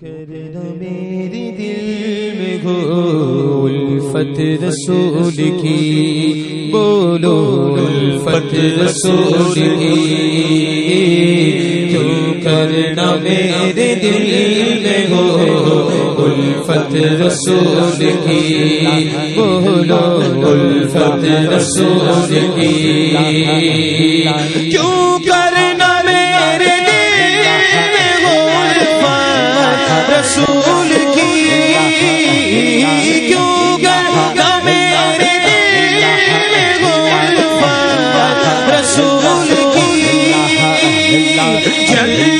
کرنا میری دل میں الفت رسول کی۔ بولو الفت رسول کی۔ کیوں کرنا میرے دل میں ہو الفت رسول کی۔ بولو الفت رسول کی۔ کیوں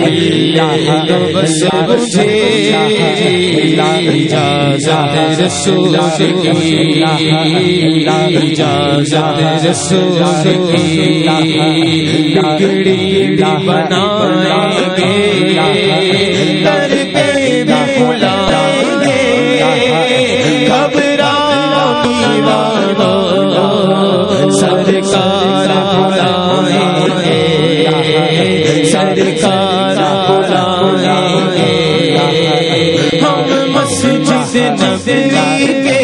ملنے دو بس مجھے، اجازت رسول بس مجھے اجازت رسول کی اجازت رسول کی بگڑی سرکار بلائیں سرکار بلائیں ہم مسجد نبوی کے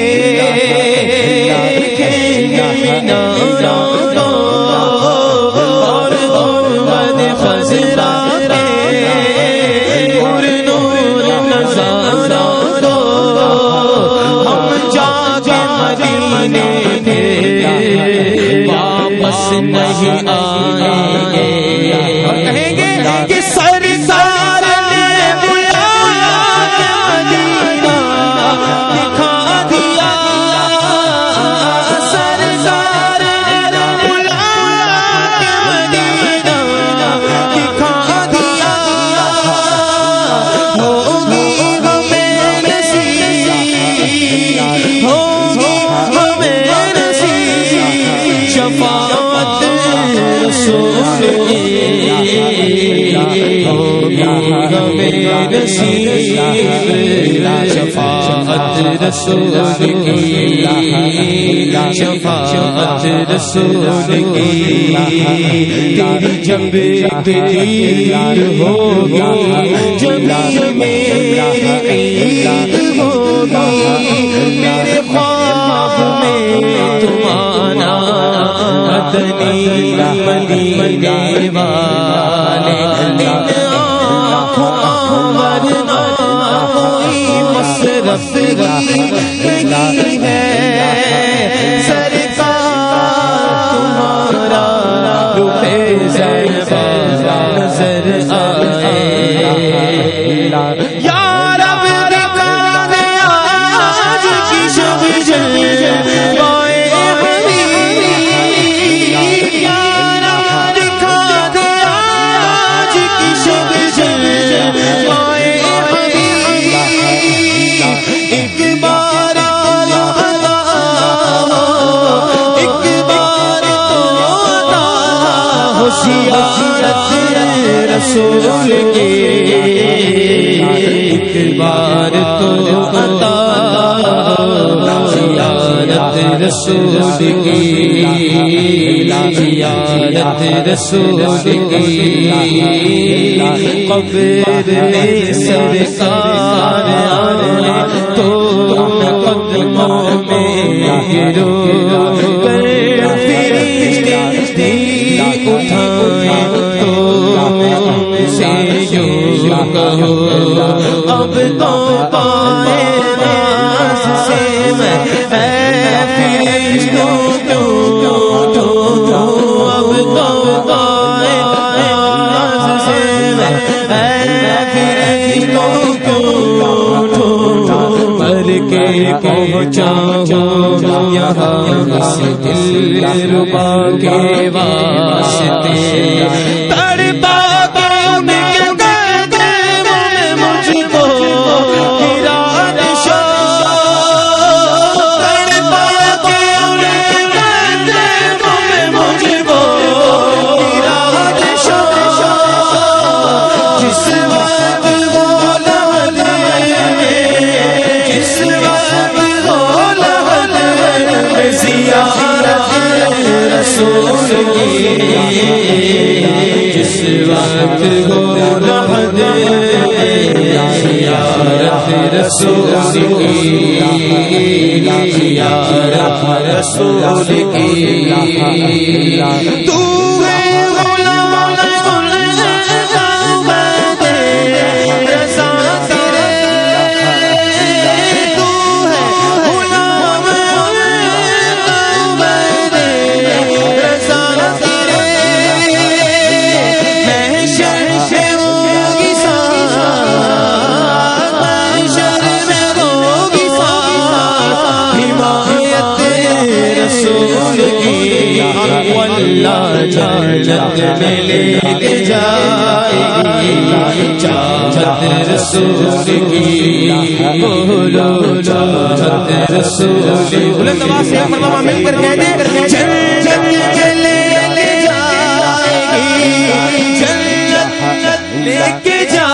نہیں آیا۔ ہوگی ہمیں شفاعت رسول کی شفاعت رسول کی تیری جب دیر ہوگی جب میری عید ہوگی میرے خواب میں تم آنا مدنی مدینے والے نہیں ہے۔ رسول کے ایک بار تو عطا زیارت رسول کی۔ زیارت رسول کی۔ قبر میں سرکار اب تو پائے باس سے میں اے فرشتوں کیوں اب تو پائے باس سے میں اے فرشتوں کیوں کے پہنچا یہاں اس دل ربا کے واسطے۔ رسول کی جس وقت گو زیارت رسول کی زیارت رسول کی تو واللہ جنت میں لے کے جائے چاہت رسول کی۔ بولو چاہت رسول کی۔ بلند آواز سے مرتبہ مل کر کہہ دیں۔ جنت میں لے جائے گی۔ جنت لے کے جائے